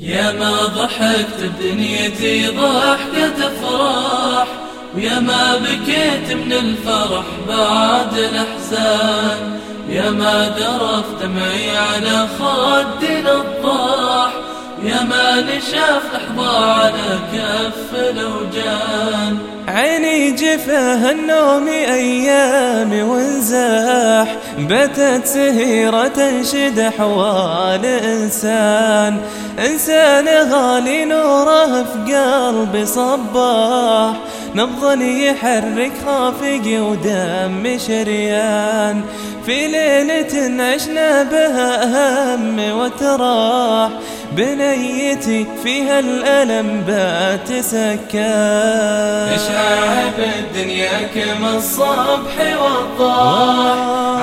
يا ما ضحكت بدنيتي ضحكة افراح ويا ما بكيت من الفرح بعد الأحزان يا ما ذرف دمعي على خدي الضاح يا ما نشاف لحظة على كف الأوجان. عيني جفاه النوم أيامي وانزاح. بتت سهيرة تنشد أحوال إنسان. إنسان غالي نوره في قلبي صباح. نبض يحرك خافقي ودم شريان. في ليلة عشنا بها هم وتراح. بنيتي فيها الألم بات سكان إشعاع بالدنيا كما الصبح والضاح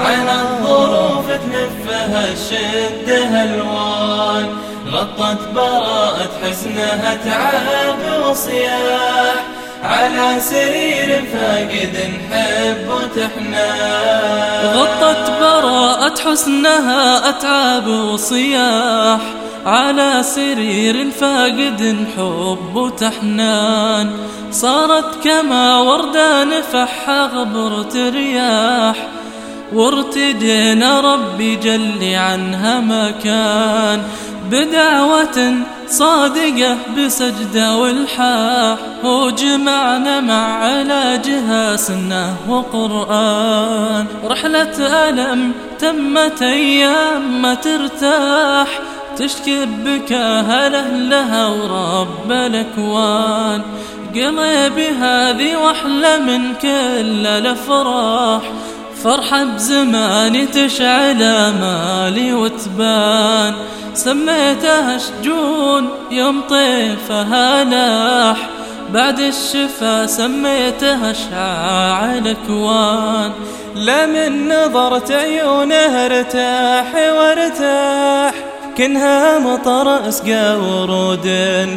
عن الظروف تلفها الشدة الوان. غطت براءة حسنها تعب وصياح. على سرير فاقد حب وتحنان غطت براءة حسنها أتعاب وصياح. على سرير فاقد حب وتحنان. صارت كما وردة نفح غبرة رياح وارتدينا ربي جل عنها مكان بدعوة صادقة بسجدة والحاح وجمعنا مع علاجها سنة وقرآن. رحلة ألم تمت أيام ما ترتاح تشكي بكاها لأهلها ورب الأكوان. قلبي هذه وأحلى من كل الأفراح. فرحة بزماني تشعل مالي وتبان. سميتها شجون يوم طيفها لاح بعد الشفا سميتها شعاع الأكوان. لا من نظرت عيونه ارتاح وارتاح. كنها مطر أسقى ورود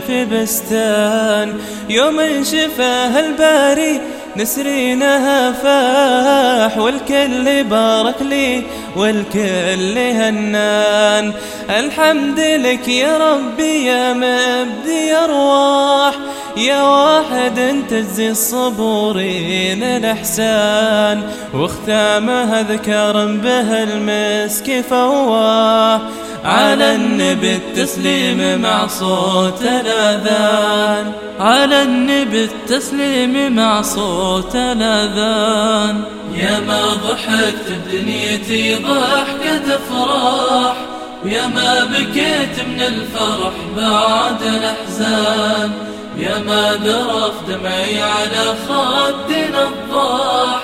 في بستان. يوم شفاه الباري نسرينها فاح والكل بارك لي والكل هنان. الحمد لك يا ربي يا مبدي أرواح. يا واحد تجزي الصبورين الإحسان واختامها ذكر به المسك فواه على النبي التسليم مع صوت الأذان. على النبي التسليم مع صوت الأذان. يا ما ضحكت بدنيتي ضحكة أفراح ويا ما بكيت من الفرح بعد الأحزان. يا ما ذرف دمعي على خدي الضاح.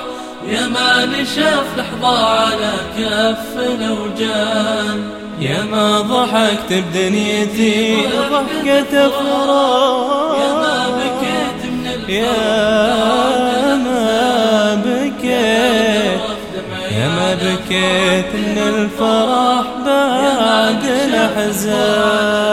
يا ما نشاف لحظة على كف الأوجان يا ما ضحكت بدنيتي ضحكة أفراح. يا ما بكيت من الفرح يا ما بكيت. يا ما بكيت من الفرح بعد الأحزان.